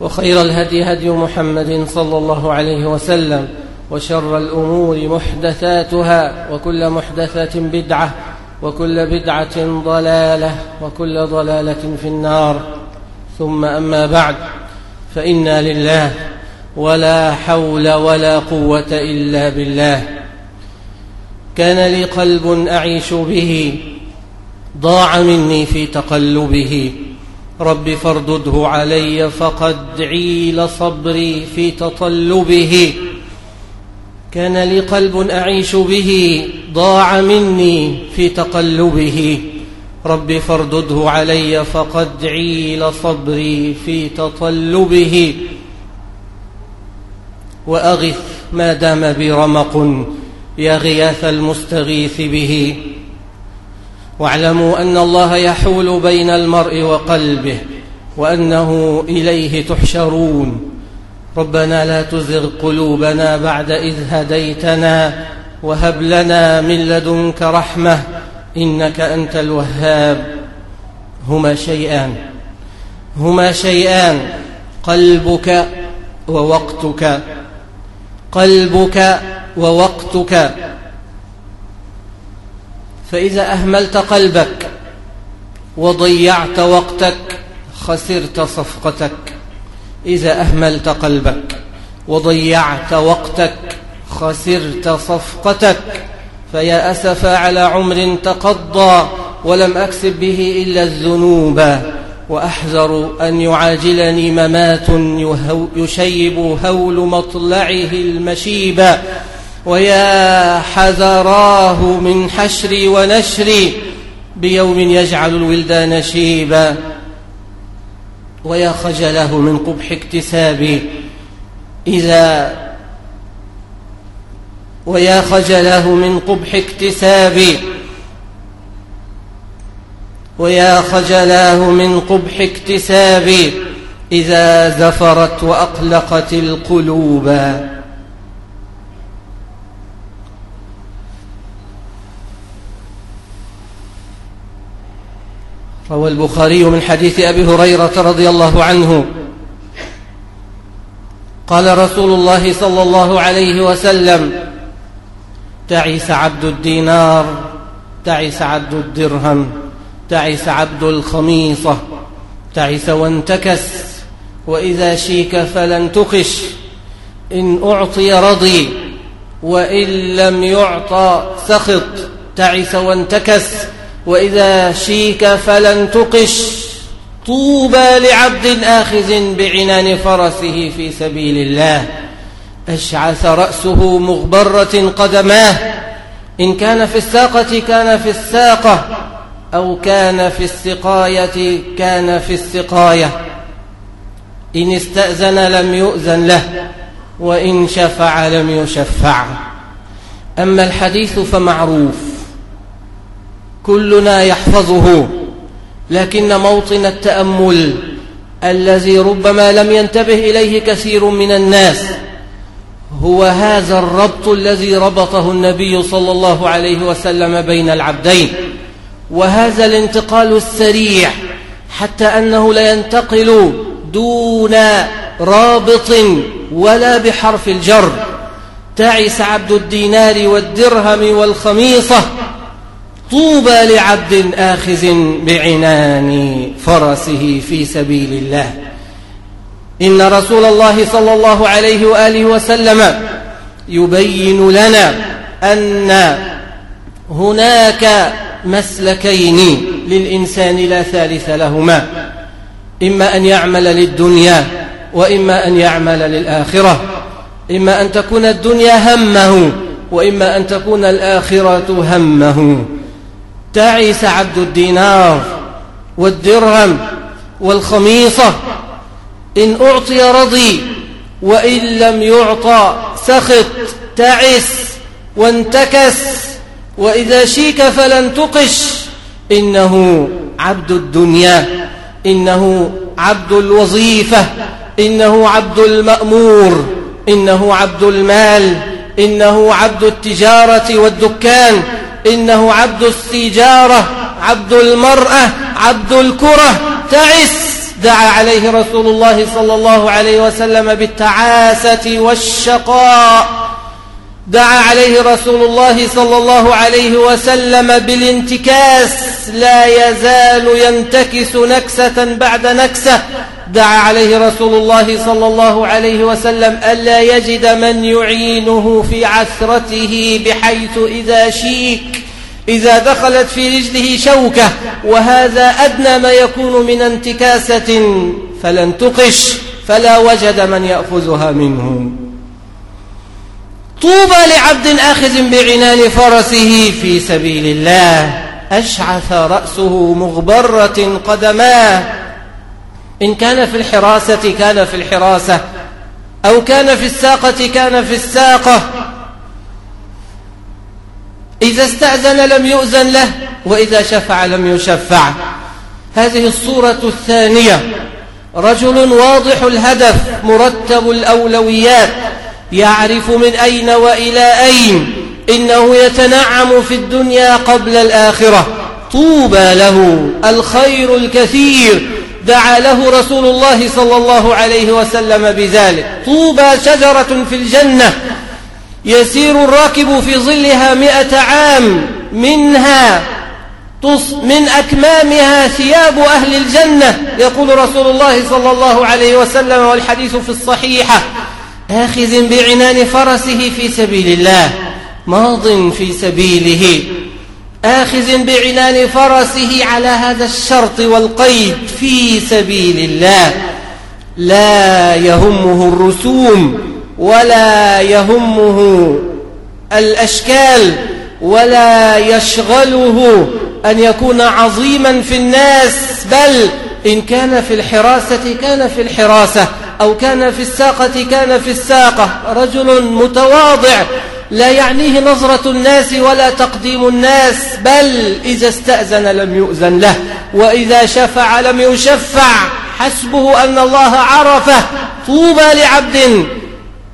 وخير الهدي هدي محمد صلى الله عليه وسلم وشر الأمور محدثاتها وكل محدثة بدعة وكل بدعة ضلالة وكل ضلالة في النار. ثم أما بعد فإنا لله ولا حول ولا قوة إلا بالله. كان لي قلب أعيش به ضاع مني في تقلبه. رب فاردده علي فقد عيل صبري في تطلبه. كان لي قلب أعيش به ضاع مني في تقلبه. رب فاردده علي فقد عيل صبري في تطلبه. وأغث ما دام بي رمق يا غياث المستغيث به. واعلموا أن الله يحول بين المرء وقلبه وأنه إليه تحشرون. ربنا لا تزغ قلوبنا بعد إذ هديتنا وهب لنا من لدنك رحمة إنك أنت الوهاب. هما شيئان. هما شيئان. قلبك ووقتك. قلبك ووقتك. فإذا أهملت قلبك وضيعت وقتك خسرت صفقتك. إذا أهملت قلبك وضيعت وقتك خسرت صفقتك. فيا أسف على عمر تقضى ولم أكسب به إلا الذنوب. وأحذر أن يعاجلني ممات يشيب هول مطلعه المشيب. ويا حذراه من حشري ونشري بيوم يجعل الولدان شيبا ويا خجله من قبح اكتسابي إذا ويا خجله من قبح اكتسابي ويا خجلاه من قبح اكتسابي إذا زفرت وأقلقت القلوب روى البخاري من حديث أبي هريرة رضي الله عنه. قال رسول الله صلى الله عليه وسلم تعس عبد الدينار تعس عبد الدرهم تعس عبد الخميصة تعس وانتكس وإذا شيك فلن تقش إن أعطي رضي وإن لم يعطى سخط تعس وانتكس وإذا شيك فلن تقش. طوبى لعبد آخذ بعنان فرسه في سبيل الله. أشعث رأسه مغبرة قدماه. إن كان في الساقة كان في الساقة أو كان في السقاية كان في السقاية. إن استأذن لم يؤذن له وإن شفع لم يشفع. أما الحديث فمعروف. كلنا يحفظه. لكن موطن التأمل الذي ربما لم ينتبه إليه كثير من الناس هو هذا الربط الذي ربطه النبي صلى الله عليه وسلم بين العبدين. وهذا الانتقال السريع حتى أنه لا ينتقل دون رابط ولا بحرف الجر. تعس عبد الدينار والدرهم والخميصة طوبى لعبد آخذ بعنان فرسه في سبيل الله. إن رسول الله صلى الله عليه وآله وسلم يبين لنا أن هناك مسلكين للإنسان لا ثالث لهما. إما أن يعمل للدنيا وإما أن يعمل للآخرة. إما أن تكون الدنيا همه وإما أن تكون الآخرة همه. تعيس عبد الدينار والدرهم والخميصة. إن أعطي رضي وإن لم يعطى سخط تعس وانتكس. وإذا شيك فلن تقش. إنه عبد الدنيا. إنه عبد الوظيفة. إنه عبد المأمور. إنه عبد المال. إنه عبد التجارة والدكان. إنه عبد السجارة عبد المرأة عبد الكرة. تعس! دعا عليه رسول الله صلى الله عليه وسلم بالتعاسة والشقاء. دعا عليه رسول الله صلى الله عليه وسلم بالانتكاس لا يزال ينتكس نكسة بعد نكسة. دعا عليه رسول الله صلى الله عليه وسلم ألا يجد من يعينه في عثرته بحيث إذا شيك إذا دخلت في رجله شوكة وهذا أدنى ما يكون من انتكاسة فلن تقش فلا وجد من يأخذها منه. طوبى لعبد آخذ بعنان فرسه في سبيل الله. أشعث رأسه مغبرة قدماه إن كان في الحراسة كان في الحراسة أو كان في الساقة كان في الساقة. إذا استأذن لم يؤذن له وإذا شفع لم يشفع. هذه الصورة الثانية. رجل واضح الهدف مرتب الأولويات. يعرف من أين وإلى أين. إنه يتنعم في الدنيا قبل الآخرة. طوبى له الخير الكثير. دعا له رسول الله صلى الله عليه وسلم بذلك. طوبى شجرة في الجنة. يسير الراكب في ظلها مئة عام. منها من أكمامها ثياب أهل الجنة. يقول رسول الله صلى الله عليه وسلم والحديث في الصحيحة. آخذ بعنان فرسه في سبيل الله ماض في سبيله. آخذ بعنان فرسه على هذا الشرط والقيد في سبيل الله. لا يهمه الرسوم ولا يهمه الأشكال ولا يشغله أن يكون عظيما في الناس بل إن كان في الحراسة كان في الحراسة. أو كان في الساقة كان في الساقة. رجل متواضع لا يعنيه نظرة الناس ولا تقديم الناس بل إذا استأذن لم يؤذن له وإذا شفع لم يشفع. حسبه أن الله عرفه. طوبى لعبد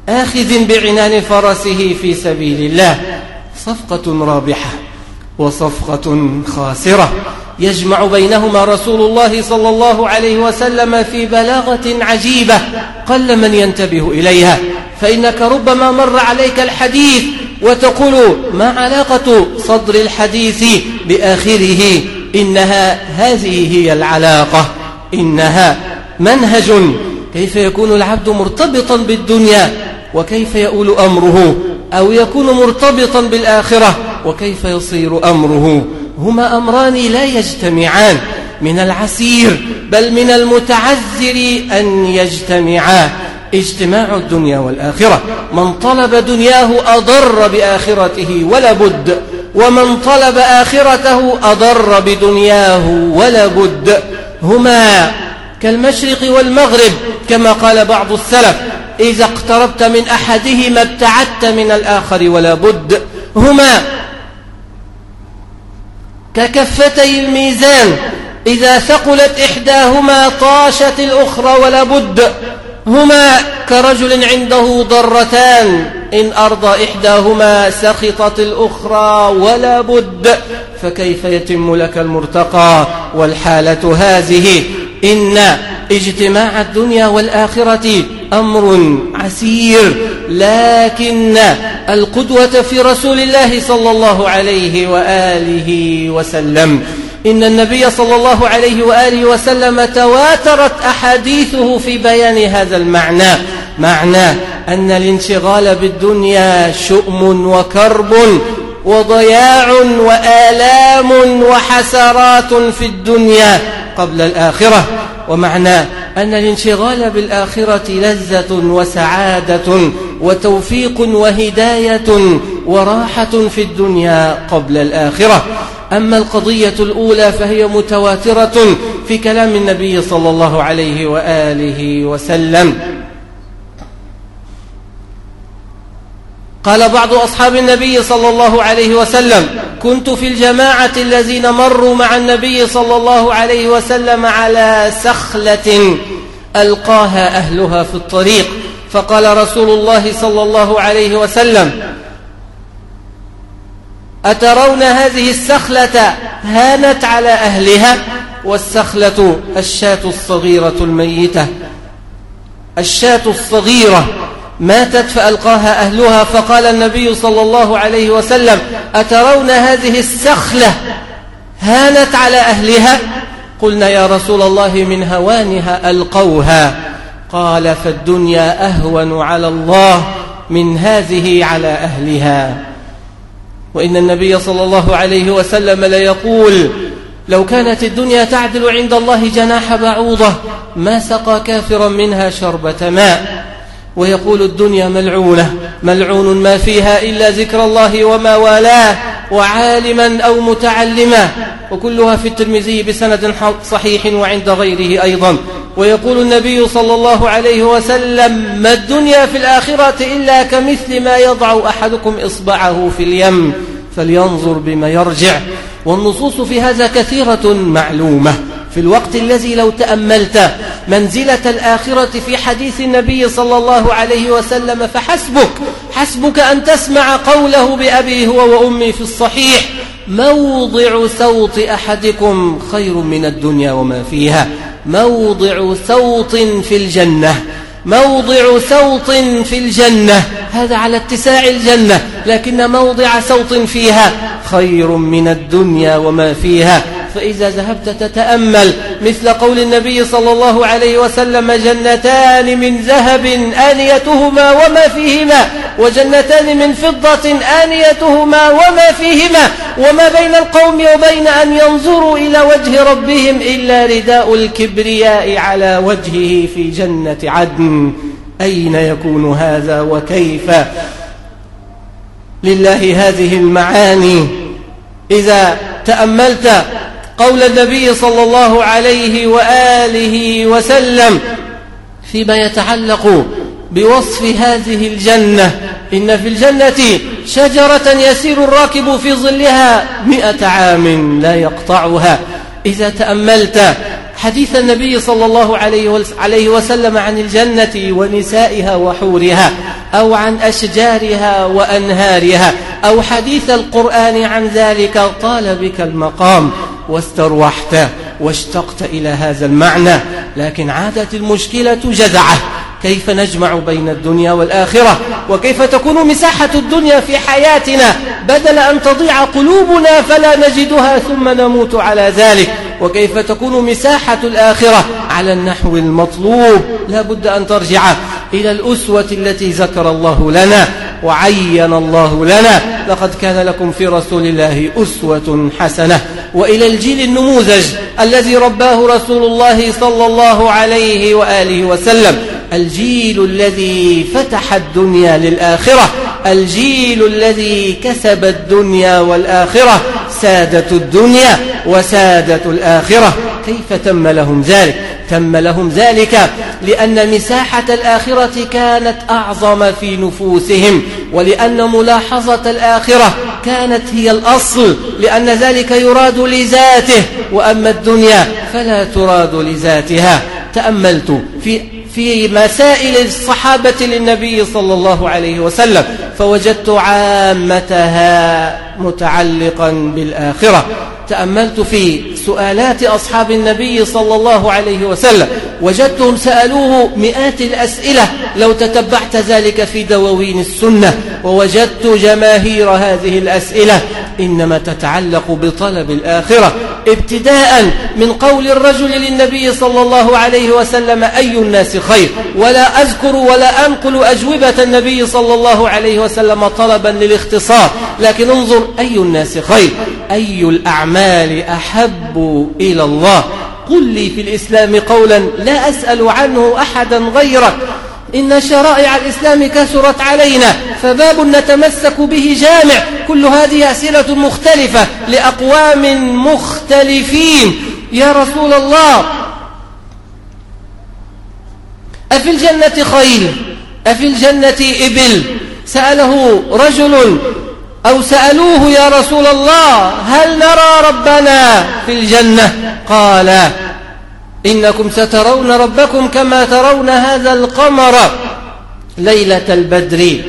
آخذ بعنان فرسه في سبيل الله. صفقة رابحة وصفقة خاسرة. يجمع بينهما رسول الله صلى الله عليه وسلم في بلاغة عجيبة قل من ينتبه إليها. فإنك ربما مر عليك الحديث وتقول ما علاقة صدر الحديث بآخره؟ إنها هذه هي العلاقة. إنها منهج. كيف يكون العبد مرتبطا بالدنيا وكيف يؤول أمره؟ أو يكون مرتبطا بالآخرة وكيف يصير أمره؟ هما أمران لا يجتمعان من العسير بل من المتعذر أن يجتمعا. اجتماع الدنيا والآخرة. من طلب دنياه أضر بآخرته ولا بد. ومن طلب آخرته أضر بدنياه ولا بد. هما كالمشرق والمغرب كما قال بعض السلف إذا اقتربت من أحدهما ابتعدت من الآخر ولا بد. هما ككفتي الميزان إذا ثقلت إحداهما طاشت الأخرى ولا بد هما كرجل عنده ضرتان إن أرضى إحداهما سخطت الأخرى ولا بد فكيف يتم لك المرتقى والحالة هذه؟ إن اجتماع الدنيا والآخرة أمر عسير لكن القدوة في رسول الله صلى الله عليه وآله وسلم. إن النبي صلى الله عليه وآله وسلم تواترت أحاديثه في بيان هذا المعنى. معنى أن الانشغال بالدنيا شؤم وكرب وضياع وآلام وحسرات في الدنيا قبل الآخرة. ومعنى أن الانشغال بالآخرة لذة وسعادة وتوفيق وهداية وراحة في الدنيا قبل الآخرة. أما القضية الأولى فهي متواترة في كلام النبي صلى الله عليه وآله وسلم. قال بعض أصحاب النبي صلى الله عليه وسلم كنت في الجماعة الذين مروا مع النبي صلى الله عليه وسلم على سخلة ألقاها أهلها في الطريق. فقال رسول الله صلى الله عليه وسلم أترون هذه السخلة هانت على أهلها؟ والسخلة الشاة الصغيرة الميتة. الشاة الصغيرة ماتت فألقاها أهلها فقال النبي صلى الله عليه وسلم أترون هذه السخلة هانت على أهلها؟ قلنا يا رسول الله من هوانها ألقوها. قال فالدنيا أهون على الله من هذه على أهلها. وإن النبي صلى الله عليه وسلم ليقول لو كانت الدنيا تعدل عند الله جناح بعوضة ما سقى كافرا منها شربة ماء. ويقول الدنيا ملعونة ملعون ما فيها إلا ذكر الله وما والاه وعالما أو متعلما. وكلها في الترمذي بسند صحيح وعند غيره أيضا. ويقول النبي صلى الله عليه وسلم ما الدنيا في الآخرة إلا كمثل ما يضع أحدكم إصبعه في اليم فلينظر بما يرجع. والنصوص في هذا كثيرة معلومة. في الوقت الذي لو تأملت منزلة الآخرة في حديث النبي صلى الله عليه وسلم فحسبك حسبك أن تسمع قوله بأبي هو وأمي في الصحيح موضع سوط أحدكم خير من الدنيا وما فيها. موضع سوط في الجنة موضع سوط في الجنة هذا على اتساع الجنة لكن موضع سوط فيها خير من الدنيا وما فيها. فإذا ذهبت تتأمل مثل قول النبي صلى الله عليه وسلم جنتان من ذهب آنيتهما وما فيهما وجنتان من فضة آنيتهما وما فيهما وما بين القوم وبين أن ينظروا إلى وجه ربهم إلا رداء الكبرياء على وجهه في جنة عدن. أين يكون هذا وكيف؟ لله هذه المعاني. إذا تأملت قول النبي صلى الله عليه وآله وسلم فيما يتعلق بوصف هذه الجنة. إن في الجنة شجرة يسير الراكب في ظلها مئة عام لا يقطعها. إذا تأملت حديث النبي صلى الله عليه وسلم عن الجنة ونسائها وحورها أو عن أشجارها وأنهارها أو حديث القرآن عن ذلك طال بك المقام واستروحت واشتقت إلى هذا المعنى. لكن عادت المشكلة جزعة كيف نجمع بين الدنيا والآخرة؟ وكيف تكون مساحة الدنيا في حياتنا؟ بدل أن تضيع قلوبنا فلا نجدها ثم نموت على ذلك. وكيف تكون مساحة الآخرة؟ على النحو المطلوب. لا بد أن ترجع. إلى الأسوة التي ذكر الله لنا وعين الله لنا. لقد كان لكم في رسول الله أسوة حسنة. وإلى الجيل النموذج الذي رباه رسول الله صلى الله عليه وآله وسلم. الجيل الذي فتح الدنيا للآخرة. الجيل الذي كسب الدنيا والآخرة. سادة الدنيا وسادة الآخرة. كيف تم لهم ذلك؟ تم لهم ذلك لأن مساحة الآخرة كانت أعظم في نفوسهم ولأن ملاحظة الآخرة كانت هي الأصل لأن ذلك يراد لذاته وأما الدنيا فلا تراد لذاتها. تأملت في في مسائل الصحابة للنبي صلى الله عليه وسلم فوجدت عامتها متعلقا بالآخرة. تأملت في سؤالات أصحاب النبي صلى الله عليه وسلم. وجدتهم سألوه مئات الأسئلة. لو تتبعت ذلك في دواوين السنة. ووجدت جماهير هذه الأسئلة. إنما تتعلق بطلب الآخرة. ابتداء من قول الرجل للنبي صلى الله عليه وسلم أي الناس خير؟ ولا أذكر ولا أنقل أجوبة النبي صلى الله عليه وسلم طلبا للاختصار. لكن انظر أي الناس خير؟ أي الأعمال أحب إلى الله؟ قل لي في الإسلام قولا لا أسأل عنه أحدا غيرك. إن شرائع الإسلام كثرت علينا فباب نتمسك به جامع. كل هذه أسئلة مختلفة لأقوام مختلفين. يا رسول الله أفي الجنة خيل أفي الجنة إبل؟ سأله رجل أو سألوه يا رسول الله هل نرى ربنا في الجنة؟ قال إنكم سترون ربكم كما ترون هذا القمر ليلة البدر.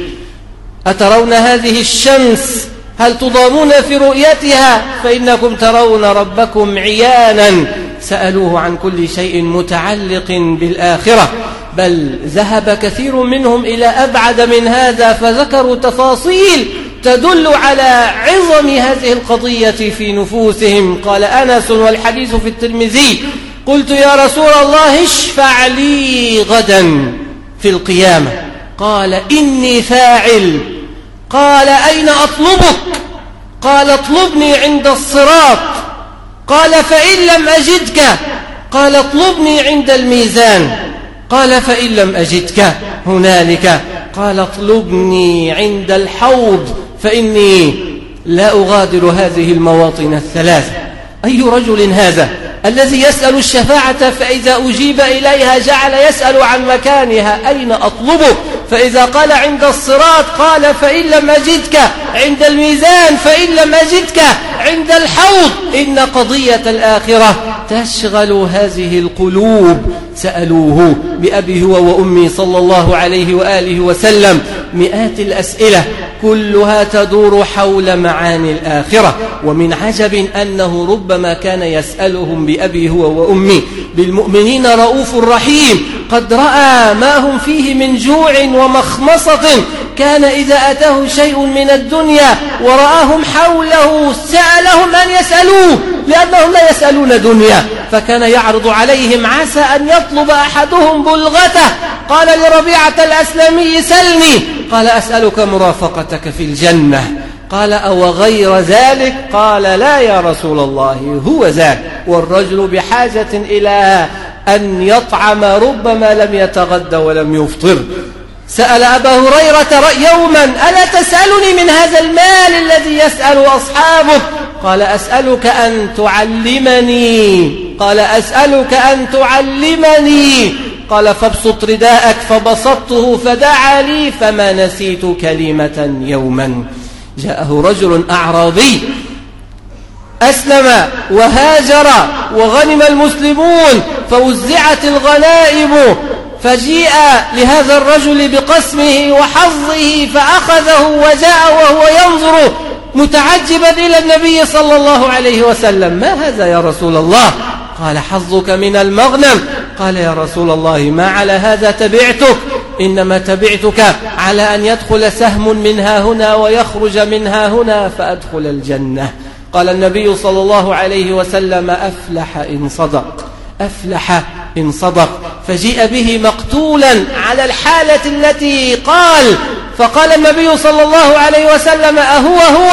أترون هذه الشمس؟ هل تضامون في رؤيتها؟ فإنكم ترون ربكم عيانا. سألوه عن كل شيء متعلق بالآخرة. بل ذهب كثير منهم إلى أبعد من هذا فذكروا تفاصيل تدل على عظم هذه القضية في نفوسهم. قال أنس والحديث في الترمذي قلت يا رسول الله اشفع لي غدا في القيامة. قال إني فاعل. قال أين أطلبك؟ قال اطلبني عند الصراط. قال فإن لم أجدك. قال اطلبني عند الميزان. قال فإن لم أجدك. هنالك. قال اطلبني عند الحوض. فإني لا أغادر هذه المواطن الثلاث أي رجل هذا؟ الذي يسأل الشفاعة فإذا أجيب إليها جعل يسأل عن مكانها أين أطلبه؟ فإذا قال عند الصراط قال فإن لم أجدك عند الميزان فإن لم أجدك عند الحوض إن قضية الآخرة تشغل هذه القلوب. سألوه بأبي هو وأمي صلى الله عليه وآله وسلم مئات الأسئلة كلها تدور حول معاني الآخرة. ومن عجب أنه ربما كان يسألهم بأبي هو وأمي بالمؤمنين رؤوف رحيم قد رأى ما هم فيه من جوع ومخمصة كان إذا أتاه شيء من الدنيا ورآهم حوله سألهم أن يسألوه لأنهم لا يسألون دنيا فكان يعرض عليهم عسى أن يطلب أحدهم بلغته قال لربيعة الأسلمي سلني قال أسألك مرافقتك في الجنة قال أو غير ذلك؟ قال لا يا رسول الله هو ذاك. والرجل بحاجة إلى أن يطعم ربما لم يتغدى ولم يفطر. سأل أبا هريرة يوما ألا تسألني من هذا المال الذي يسأل أصحابه؟ قال أسألك أن تعلمني. قال أسألك أن تعلمني. قال فابسط رداءك فبسطته فدعا لي فما نسيت كلمة يوما. جاءه رجل أعرابي أسلم وهاجر وغنم المسلمون فوزعت الغنائم فجيء لهذا الرجل بقسمه وحظه فأخذه وجاء وهو ينظر متعجبا إلى النبي صلى الله عليه وسلم ما هذا يا رسول الله؟ قال حظك من المغنم. قال يا رسول الله ما على هذا تبعتك؟ إنما تبعتك على أن يدخل سهم منها هنا ويخرج منها هنا فأدخل الجنة. قال النبي صلى الله عليه وسلم أفلح إن صدق أفلح إن صدق. فجيء به مقتولا على الحالة التي قال فقال النبي صلى الله عليه وسلم أهو هو؟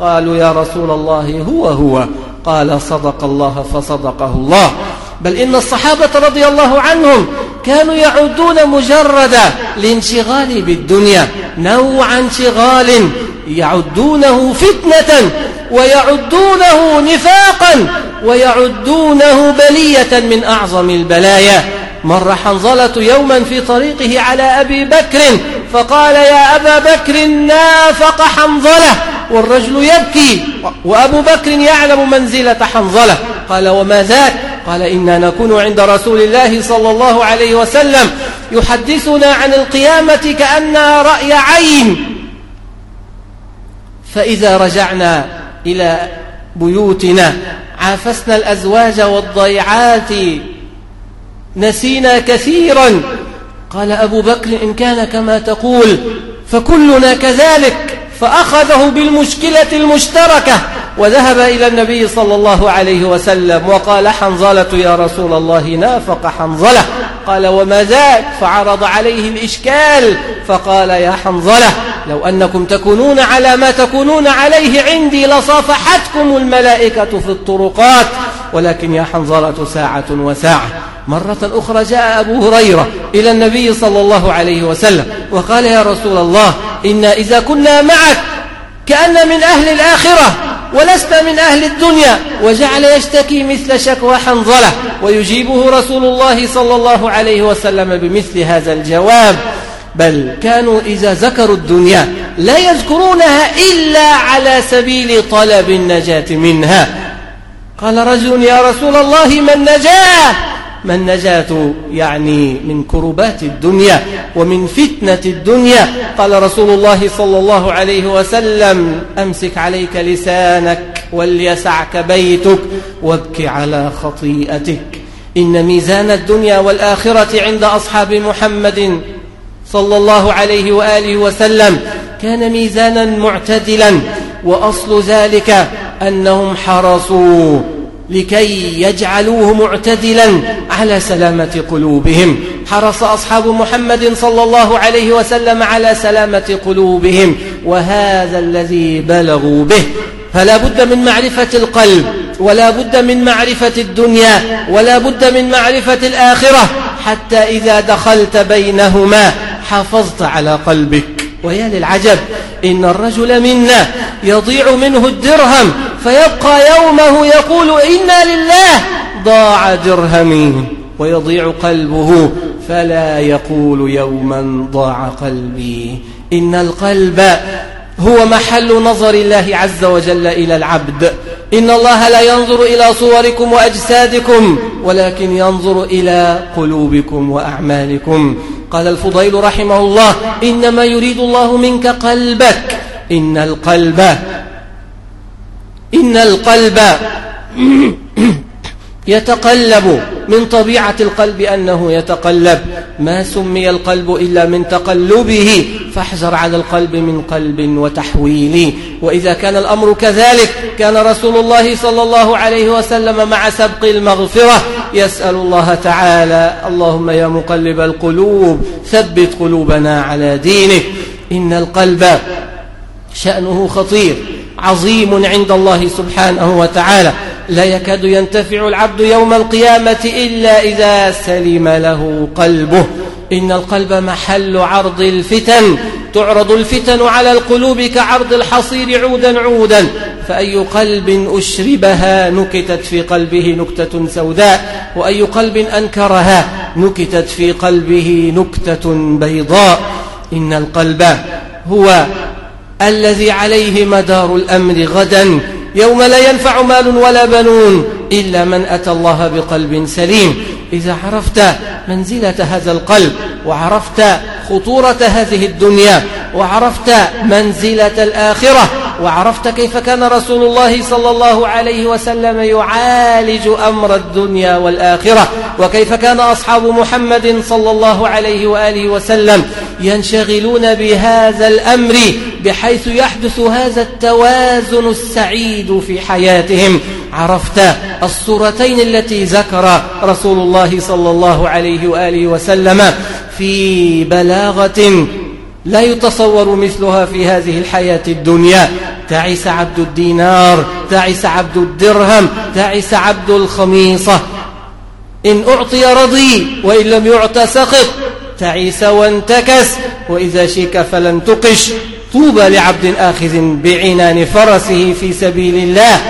قالوا يا رسول الله هو هو. قال صدق الله فصدقه الله. بل إن الصحابة رضي الله عنهم كانوا يعودون مجرد الانشغال بالدنيا نوعا شغال يعدونه فتنة ويعدونه نفاقا ويعدونه بلية من أعظم البلايا. مر حنظلة يوما في طريقه على أبي بكر فقال يا أبا بكر نافق حنظلة والرجل يبكي وأبو بكر يعلم منزلة حنظلة. قال وما ذاك؟ قال إنا نكون عند رسول الله صلى الله عليه وسلم يحدثنا عن القيامة كأنها رأي عين. فإذا رجعنا إلى بيوتنا عافسنا الأزواج والضيعات نسينا كثيرا. قال أبو بكر إن كان كما تقول فكلنا كذلك فأخذه بالمشكلة المشتركة. وذهب إلى النبي صلى الله عليه وسلم وقال حنظلة يا رسول الله نافق حنظلة. قال وما ذاك؟ فعرض عليه الإشكال. فقال يا حنظلة لو أنكم تكونون على ما تكونون عليه عندي لصافحتكم الملائكة في الطرقات. ولكن يا حنظلة ساعة وساعة. مرة أخرى جاء أبو هريرة إلى النبي صلى الله عليه وسلم وقال يا رسول الله إنا إذا كنا معك كأن من أهل الآخرة. ولست من أهل الدنيا. وجعل يشتكي مثل شكوى حنظلة. ويجيبه رسول الله صلى الله عليه وسلم بمثل هذا الجواب. بل كانوا إذا ذكروا الدنيا لا يذكرونها إلا على سبيل طلب النجاة منها. قال رجل يا رسول الله ما النجاة؟ ما النجاة يعني من كربات الدنيا ومن فتنة الدنيا؟ قال رسول الله صلى الله عليه وسلم أمسك عليك لسانك وليسعك بيتك وابك على خطيئتك. إن ميزان الدنيا والآخرة عند أصحاب محمد صلى الله عليه وآله وسلم. كان ميزانا معتدلا وأصل ذلك أنهم حرصوا لكي يجعلوه معتدلا على سلامة قلوبهم. حرص أصحاب محمد صلى الله عليه وسلم على سلامة قلوبهم وهذا الذي بلغوا به. فلا بد من معرفة القلب ولا بد من معرفة الدنيا ولا بد من معرفة الآخرة. حتى إذا دخلت بينهما حافظت على قلبك. ويا للعجب إن الرجل منا يضيع منه الدرهم فيبقى يومه يقول إنا لله ضاع درهمي ويضيع قلبه فلا يقول يوما ضاع قلبي. إن القلب هو محل نظر الله عز وجل إلى العبد. إن الله لا ينظر إلى صوركم وأجسادكم ولكن ينظر إلى قلوبكم وأعمالكم. قال الفضيل رحمه الله إنما يريد الله منك قلبك. إن القلب إن القلب يتقلب. من طبيعة القلب أنه يتقلب. ما سمي القلب إلا من تقلبه. فاحذر على القلب من قلب وتحويل. وإذا كان الأمر كذلك كان رسول الله صلى الله عليه وسلم مع سبق المغفرة يسأل الله تعالى اللهم يا مقلب القلوب ثبت قلوبنا على دينك. إن القلب شأنه خطير عظيم عند الله سبحانه وتعالى. لا يكاد ينتفع العبد يوم القيامة إلا إذا سلم له قلبه. إن القلب محل عرض الفتن تعرض الفتن على القلوب كعرض الحصير عودا عودا. فأي قلب أشربها نكتت في قلبه نكتة سوداء وأي قلب أنكرها نكتت في قلبه نكتة بيضاء. إن القلب هو الذي عليه مدار الأمر غدا يوم لا ينفع مال ولا بنون إلا من أتى الله بقلب سليم. إذا عرفت منزلة هذا القلب وعرفت خطورة هذه الدنيا وعرفت منزلة الآخرة وعرفت كيف كان رسول الله صلى الله عليه وسلم يعالج أمر الدنيا والآخرة وكيف كان أصحاب محمد صلى الله عليه وآله وسلم ينشغلون بهذا الأمر بحيث يحدث هذا التوازن السعيد في حياتهم. عرفت الصورتين التي ذكر رسول الله صلى الله عليه وآله وسلم في بلاغة لا يتصور مثلها في هذه الحياة الدنيا. تعس عبد الدينار تعس عبد الدرهم تعس عبد الخميصة. إن أعطي رضي وإن لم يعط سخط تعيس وانتكس وإذا شيك فلن تقش. طوبى لعبد آخذ بعنان فرسه في سبيل الله.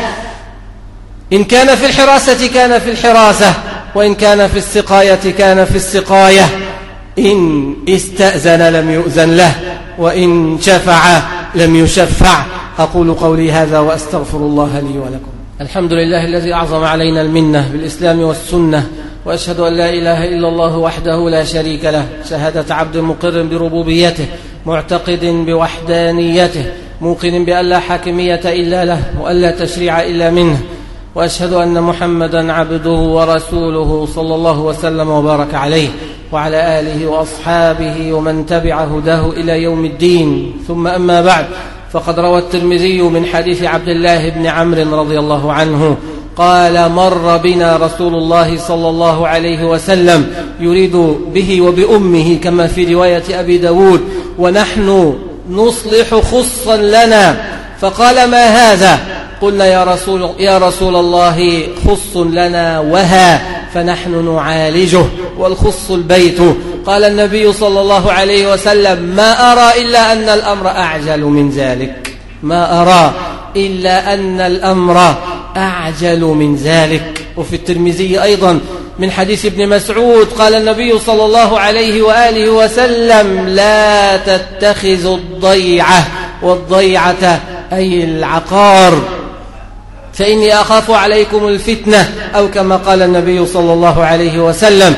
إن كان في الحراسة كان في الحراسة وإن كان في السقاية كان في السقاية. إن استأذن لم يؤذن له وإن شفع لم يشفع. أقول قولي هذا وأستغفر الله لي ولكم. الحمد لله الذي أعظم علينا المنة بالإسلام والسنة وأشهد أن لا إله إلا الله وحده لا شريك له شهادة عبد مقر بربوبيته معتقد بوحدانيته موقن بأن لا حاكمية إلا له وأن لا تشريع إلا منه وأشهد أن محمدا عبده ورسوله صلى الله وسلم وبارك عليه وعلى آله وأصحابه ومن تبع هداه إلى يوم الدين. ثم أما بعد فقد روى الترمذي من حديث عبد الله بن عمرو رضي الله عنه قال مر بنا رسول الله صلى الله عليه وسلم يريد به وبأمه كما في رواية أبي داود ونحن نصلح خصا لنا فقال ما هذا؟ قلنا يا رسول, يا رسول الله خص لنا وها فنحن نعالجه. والخص البيت. قال النبي صلى الله عليه وسلم ما أرى إلا أن الأمر أعجل من ذلك. ما أرى إلا أن الأمر أعجل من ذلك. وفي الترمذي أيضا من حديث ابن مسعود قال النبي صلى الله عليه وآله وسلم لا تتخذوا الضيعة والضيعة أي العقار. فإني أخاف عليكم الفتنة أو كما قال النبي صلى الله عليه وسلم.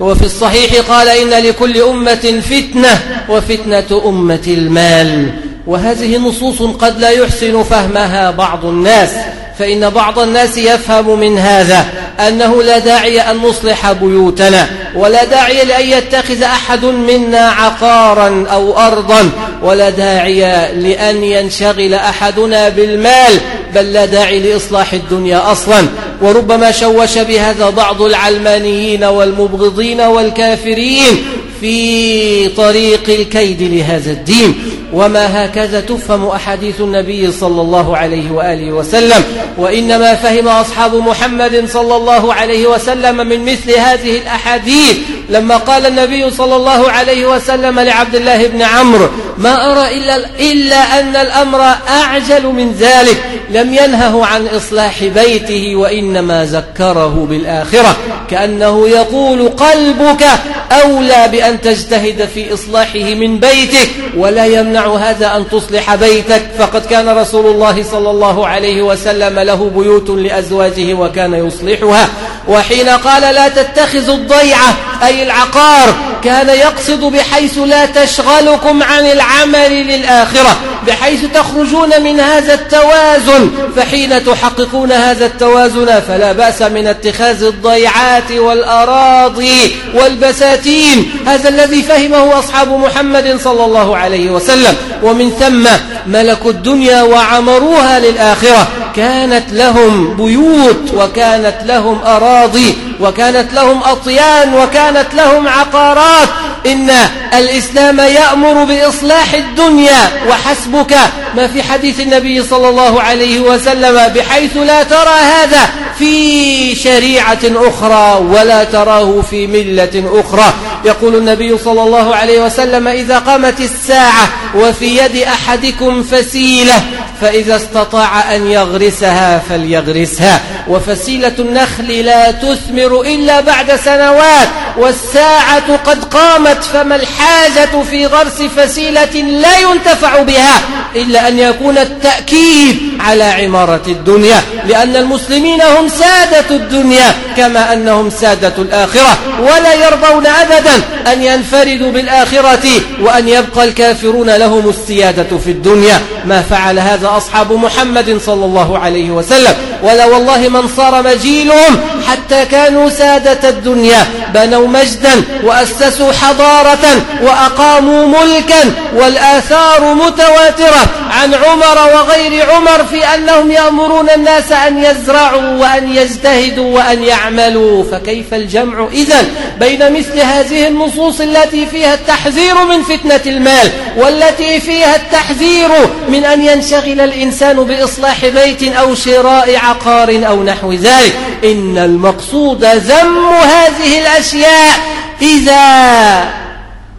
وفي الصحيح قال إن لكل أمة فتنة وفتنة أمة المال. وهذه نصوص قد لا يحسن فهمها بعض الناس فإن بعض الناس يفهم من هذا أنه لا داعي أن نصلح بيوتنا ولا داعي لأن يتخذ أحد منا عقارا أو أرضا. ولا داعي لأن ينشغل أحدنا بالمال بل لا داعي لإصلاح الدنيا أصلا. وربما شوش بهذا بعض العلمانيين والمبغضين والكافرين. في طريق الكيد لهذا الدين. وما هكذا تفهم أحاديث النبي صلى الله عليه وآله وسلم. وإنما فهم أصحاب محمد صلى الله عليه وسلم من مثل هذه الأحاديث. لما قال النبي صلى الله عليه وسلم لعبد الله بن عمرو ما أرى إلا, إلا أن الأمر أعجل من ذلك. لم ينهه عن إصلاح بيته وإنما ذكره بالآخرة. كأنه يقول قلبك أولى بأن تجتهد في إصلاحه من بيتك ولا يمنع هذا أن تصلح بيتك. فقد كان رسول الله صلى الله عليه وسلم له بيوت لأزواجه وكان يصلحها. وحين قال لا تتخذوا الضيعة أي العقار كان يقصد بحيث لا تشغلكم عن العمل للآخرة بحيث تخرجون من هذا التوازن فحين تحققون هذا التوازن فلا بأس من اتخاذ الضيعات والأراضي والبساتين. هذا الذي فهمه أصحاب محمد صلى الله عليه وسلم. ومن ثم ملكوا الدنيا وعمروها للآخرة. كانت لهم بيوت وكانت لهم أراضي وكانت لهم أطيان وكانت لهم عقارات. إن الإسلام يأمر بإصلاح الدنيا وحسبك ما في حديث النبي صلى الله عليه وسلم بحيث لا ترى هذا في شريعة أخرى ولا تراه في ملة أخرى. يقول النبي صلى الله عليه وسلم إذا قامت الساعة وفي يد أحدكم فسيلة فإذا استطاع أن يغرسها فليغرسها. وفسيلة النخل لا تثمر إلا بعد سنوات والساعة قد قامت فما الحاجة في غرس فسيلة لا ينتفع بها إلا أن يكون التأكيد على عمارة الدنيا لأن المسلمين هم سادة الدنيا كما أنهم سادة الآخرة ولا يرضون أبدا أن ينفردوا بالآخرة وأن يبقى الكافرون لهم السيادة في الدنيا. ما فعل هذا أصحاب محمد صلى الله عليه وسلم. ولا والله من صار مجيلهم حتى كانوا سادة الدنيا بنوا مجدا وأسسوا حضارة وأقاموا ملكا والآثار متواترة عن عمر وغير عمر في أنهم يأمرون الناس أن يزرعوا وأن يجتهدوا وأن يعملوا. فكيف الجمع إذن بين مثل هذه النصوص التي فيها التحذير من فتنة المال والتي فيها التحذير من أن ينشغل الإنسان بإصلاح بيت أو شراء عقار أو نحو ذلك. إن المقصود ذم هذه الأشياء إذا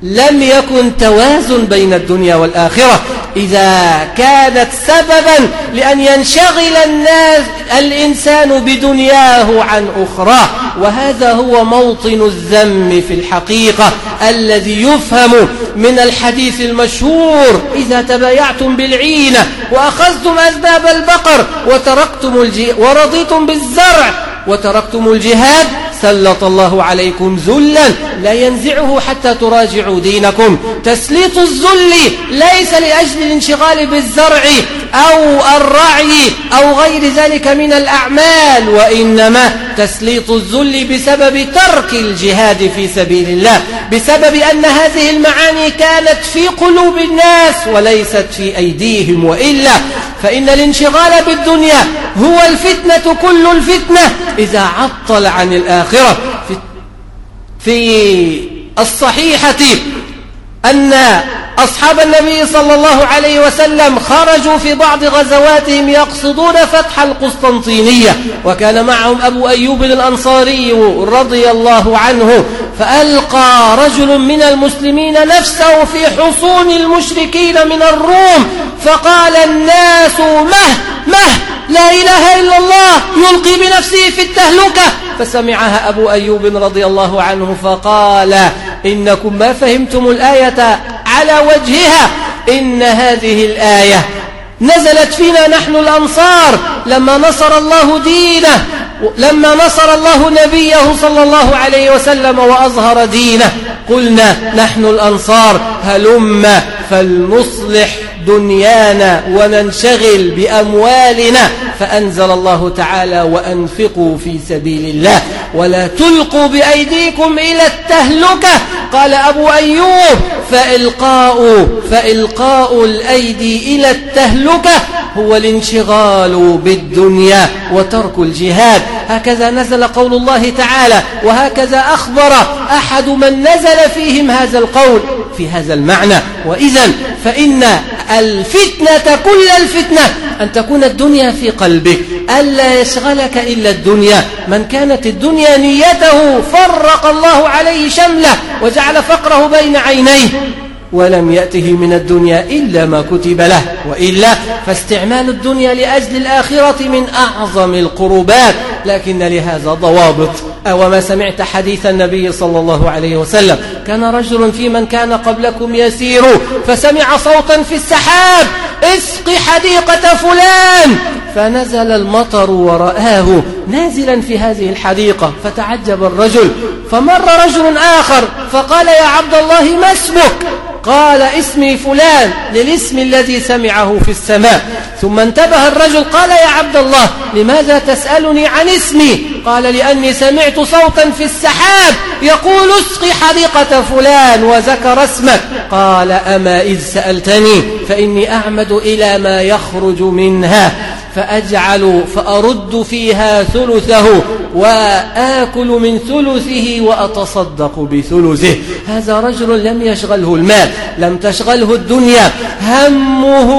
لم يكن توازن بين الدنيا والآخرة. إذا كانت سببا لأن ينشغل الناس الإنسان بدنياه عن أخرى. وهذا هو موطن الذم في الحقيقة الذي يفهم من الحديث المشهور إذا تبايعتم بالعينة وأخذتم أسباب البقر وتركتم ورضيتم بالزرع وتركتم الجهاد سلط الله عليكم ذلا لا ينزعه حتى تراجعوا دينكم. تسليط الذل ليس لأجل الانشغال بالزرع أو الرعي أو غير ذلك من الأعمال وإنما تسليط الذل بسبب ترك الجهاد في سبيل الله. بسبب أن هذه المعاني كانت في قلوب الناس وليست في أيديهم وإلا فإن الانشغال بالدنيا هو الفتنة كل الفتنة إذا عطل عن الآخرة. في, الصحيحة أن أصحاب النبي صلى الله عليه وسلم خرجوا في بعض غزواتهم يقصدون فتح القسطنطينية وكان معهم أبو أيوب الأنصاري رضي الله عنه فألقى رجل من المسلمين نفسه في حصون المشركين من الروم فقال الناس مه مه لا إله إلا الله يلقي بنفسه في التهلكة. فسمعها أبو أيوب رضي الله عنه فقال إنكم ما فهمتم الآية على وجهها إن هذه الآية نزلت فينا نحن الأنصار لما نصر الله دينه لما نصر الله نبيه صلى الله عليه وسلم وأظهر دينه قلنا نحن الأنصار هلم فلنصلح دنيانا وننشغل بأموالنا فأنزل الله تعالى وأنفقوا في سبيل الله ولا تلقوا بأيديكم إلى التهلكة. قال أبو أيوب فإلقاء, فإلقاء الأيدي إلى التهلكة هو الانشغال بالدنيا وترك الجهاد. هكذا نزل قول الله تعالى وهكذا أخبر أحد من نزل فيهم هذا القول. في هذا المعنى. وإذا فإن الفتنة كل الفتنة. أن تكون الدنيا في قلبك. ألا يشغلك إلا الدنيا. من كانت الدنيا نيته فرق الله عليه شمله وجعل فقره بين عينيه. ولم يأته من الدنيا إلا ما كتب له وإلا فاستعمال الدنيا لأجل الآخرة من أعظم القربات. لكن لهذا ضوابط. أو ما سمعت حديث النبي صلى الله عليه وسلم كان رجل في من كان قبلكم يسير فسمع صوتا في السحاب اسق حديقة فلان. فنزل المطر ورآه نازلا في هذه الحديقة فتعجب الرجل فمر رجل آخر فقال يا عبد الله ما اسمك؟ قال اسمي فلان للاسم الذي سمعه في السماء. ثم انتبه الرجل قال يا عبد الله لماذا تسألني عن اسمي؟ قال لأني سمعت صوتا في السحاب يقول اسقي حديقة فلان وذكر اسمك. قال أما إذ سألتني فإني أعمد إلى ما يخرج منها. فأجعل فأرد فيها ثلثه وآكل من ثلثه وأتصدق بثلثه. هذا رجل لم يشغله المال لم تشغله الدنيا. همه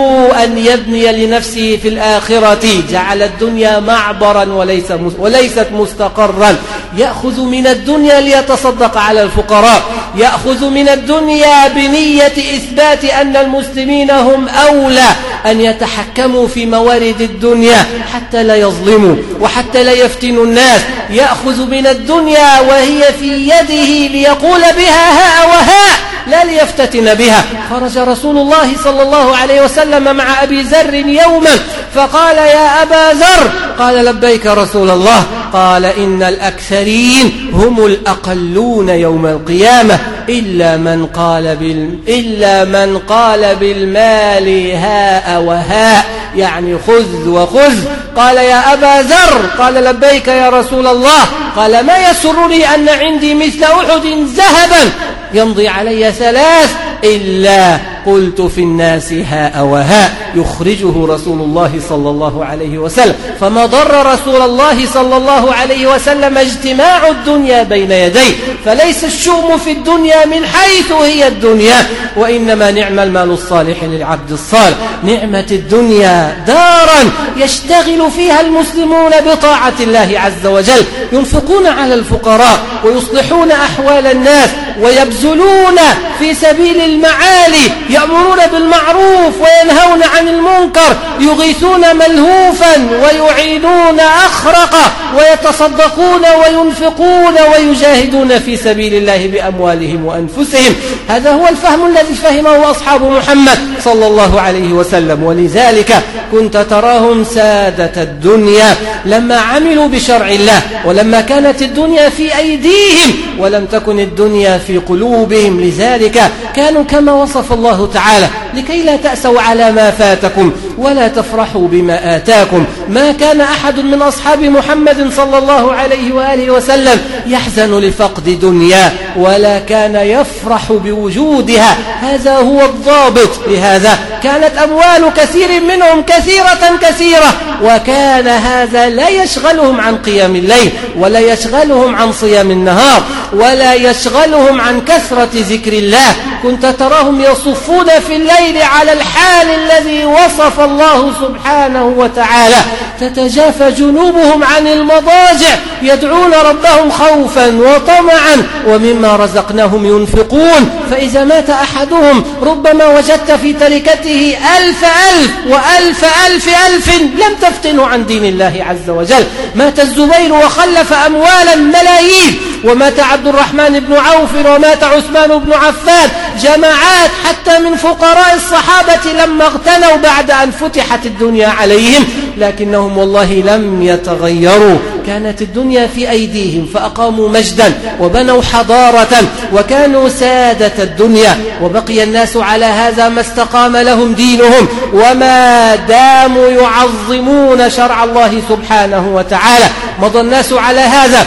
أن يبني لنفسه في الآخرة. جعل الدنيا معبرا وليس وليست مستقرا. يأخذ من الدنيا ليتصدق على الفقراء. يأخذ من الدنيا بنية إثبات أن المسلمين هم أولى أن يتحكموا في موارد الدنيا حتى لا يظلموا وحتى لا يفتنوا الناس. يأخذ من الدنيا وهي في يده ليقول بها هاء وهاء لا ليفتتن بها. خرج رسول الله صلى الله عليه وسلم مع أبي ذر يوما فقال يا أبا ذر قال لبيك رسول الله قال إن الأكثرين هم الأقلون يوم القيامة إلا من قال بال إلا من قال بالمال هاء وهاء يعني خذ وخذ. قال يا أبا ذر قال لبيك يا رسول الله قال ما يسرني أن عندي مثل أحد ذهبا؟ يمضي علي ثلاث إلا قلت في الناس هاء وهاء يخرجه رسول الله صلى الله عليه وسلم. فما ضر رسول الله صلى الله عليه وسلم اجتماع الدنيا بين يديه. فليس الشؤم في الدنيا من حيث هي الدنيا وإنما نعم المال الصالح للعبد الصالح. نعمة الدنيا دارا يشتغل فيها المسلمون بطاعة الله عز وجل. ينفقون على الفقراء ويصلحون أحوال الناس ويبذلون في سبيل المعالي يأمرون بالمعروف وينهون عن المنكر يغيثون ملهوفا ويعينون أخرقا ويتصدقون وينفقون ويجاهدون في سبيل الله بأموالهم وأنفسهم. هذا هو الفهم الذي فهمه أصحاب محمد صلى الله عليه وسلم. ولذلك كنت تراهم سادة الدنيا لما عملوا بشرع الله ولما كانت الدنيا في أيديهم ولم تكن الدنيا في قلوبهم. لذلك كانوا كما وصف الله تعالى لكي لا تأسوا على ما فاتكم ولا تفرحوا بما آتاكم. ما كان أحد من أصحاب محمد صلى الله عليه وآله وسلم يحزن لفقد دنيا ولا كان يفرح بوجودها. هذا هو الضابط لهذا. كانت أموال كثير منهم كثيرة كثيرة وكان هذا لا يشغلهم عن قيام الليل ولا يشغلهم عن صيام النهار ولا يشغلهم عن كثرة ذكر الله. كنت تراهم يصفون في الليل على الحال الذي وصف الله سبحانه وتعالى. تتجافى جنوبهم عن المضاجع يدعون ربهم خوفا وطمعا ومما رزقناهم ينفقون. فإذا مات أحدهم ربما وجدت في تركته ألف ألف وألف ألف ألف لم تفتنه عن دين الله عز وجل. مات الزبير وخلف أموالا ملايين ومات عبد الرحمن بن عوف ومات عثمان بن عفان. جماعات حتى من فقراء الصحابة لما اغتنوا بعد أن فتحت الدنيا عليهم. لكنهم والله لم يتغيروا. كانت الدنيا في أيديهم فأقاموا مجدا وبنوا حضارة وكانوا سادة الدنيا. وبقي الناس على هذا ما استقام لهم دينهم. وما داموا يعظمون شرع الله سبحانه وتعالى. مضى الناس على هذا.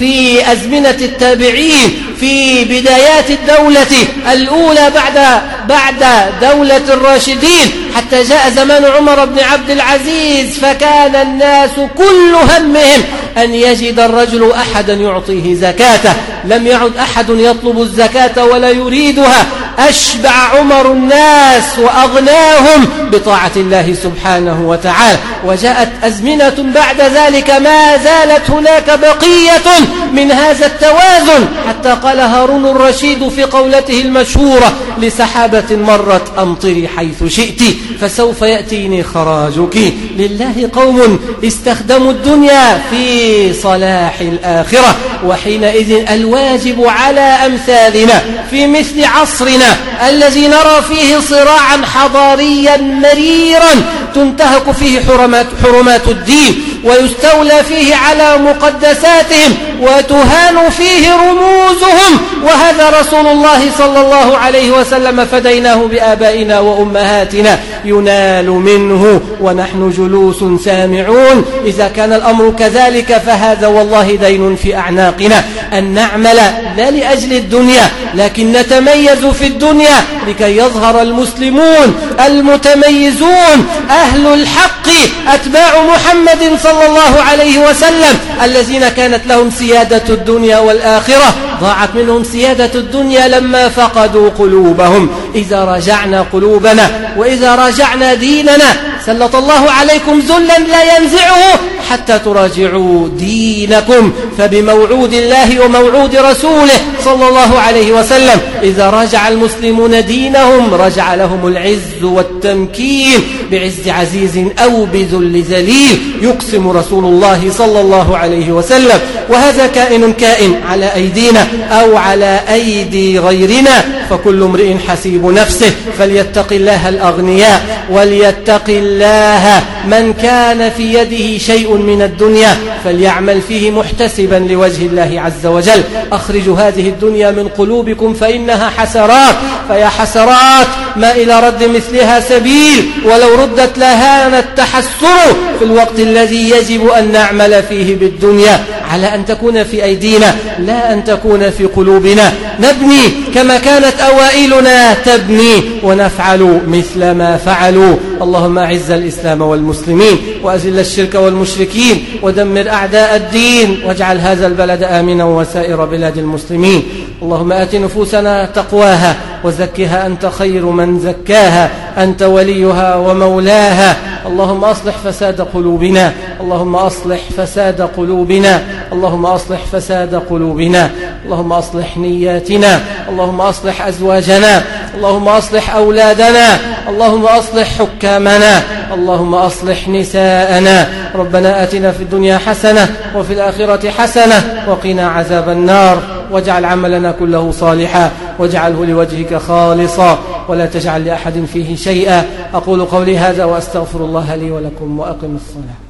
في أزمنة التابعين في بدايات الدولة الأولى بعد بعد دولة الراشدين. حتى جاء زمان عمر بن عبد العزيز فكان الناس كل همهم أن يجد الرجل أحدا يعطيه زكاته. لم يعد أحد يطلب الزكاة ولا يريدها. أشبع عمر الناس وأغناهم بطاعة الله سبحانه وتعالى. وجاءت أزمنة بعد ذلك ما زالت هناك بقية من هذا التوازن. حتى قال هارون الرشيد في قولته المشهورة لسحابة مرت أمطري حيث شئت فسوف يأتيني خراجك. لله قوم استخدموا الدنيا في صلاح الآخرة. وحينئذ الواجب على أمثالنا في مثل عصرنا الذي نرى فيه صراعا حضاريا مريرا تنتهك فيه حرمات, حرمات الدين ويستولى فيه على مقدساتهم وتهان فيه رموزهم. وهذا رسول الله صلى الله عليه وسلم فديناه بآبائنا وأمهاتنا. ينال منه ونحن جلوس سامعون. إذا كان الأمر كذلك فهذا والله دين في أعناقنا. أن نعمل لا لأجل الدنيا لكن نتميز في الدنيا. لكي يظهر المسلمون المتميزون أهل الحق أتباع محمد صلى الله عليه وسلم الذين كانت لهم سيادة الدنيا والآخرة ضاعت منهم سيادة الدنيا لما فقدوا قلوبهم. إذا راجعنا قلوبنا وإذا راجعنا ديننا سلط الله عليكم ذلا لا ينزعه حتى تراجعوا دينكم فبموعود الله وموعود رسوله صلى الله عليه وسلم. إذا راجع المسلمون دينهم رجع لهم العز والتمكين بعز عزيز أو بذل ذليل يقسم رسول الله صلى الله عليه وسلم. وهذا كائن كائن على أيدينا أو على أيدي غيرنا. فكل امرئ حسيب نفسه فليتق الله الأغنياء وليتق الله من كان في يده شيء من الدنيا فليعمل فيه محتسبا لوجه الله عز وجل. أخرجوا هذه الدنيا من قلوبكم فإنها حسرات فيا حسرات ما إلى رد مثلها سبيل ولو ردت لهان التحسر في الوقت الذي يجب أن نعمل فيه بالدنيا. على أن تكون في أيدينا لا أن تكون في قلوبنا. نبني كما كانت أوائلنا تبني ونفعل مثل ما فعلوا. اللهم أعز الإسلام والمسلمين وأزل الشرك والمشركين ودمر أعداء الدين واجعل هذا البلد آمنا وسائر بلاد المسلمين. اللهم آت نفوسنا تقواها وزكها أنت خير من زكاها أنت وليها ومولاها. اللهم أصلح فساد قلوبنا اللهم أصلح فساد قلوبنا اللهم أصلح فساد قلوبنا اللهم أصلح نياتنا اللهم أصلح أزواجنا اللهم أصلح أولادنا اللهم أصلح حكامنا اللهم أصلح نساءنا. ربنا آتنا في الدنيا حسنة وفي الآخرة حسنة وقنا عذاب النار. واجعل عملنا كله صالحا واجعله لوجهك خالصا ولا تجعل لأحد فيه شيئا. أقول قولي هذا وأستغفر الله لي ولكم وأقم الصلاة.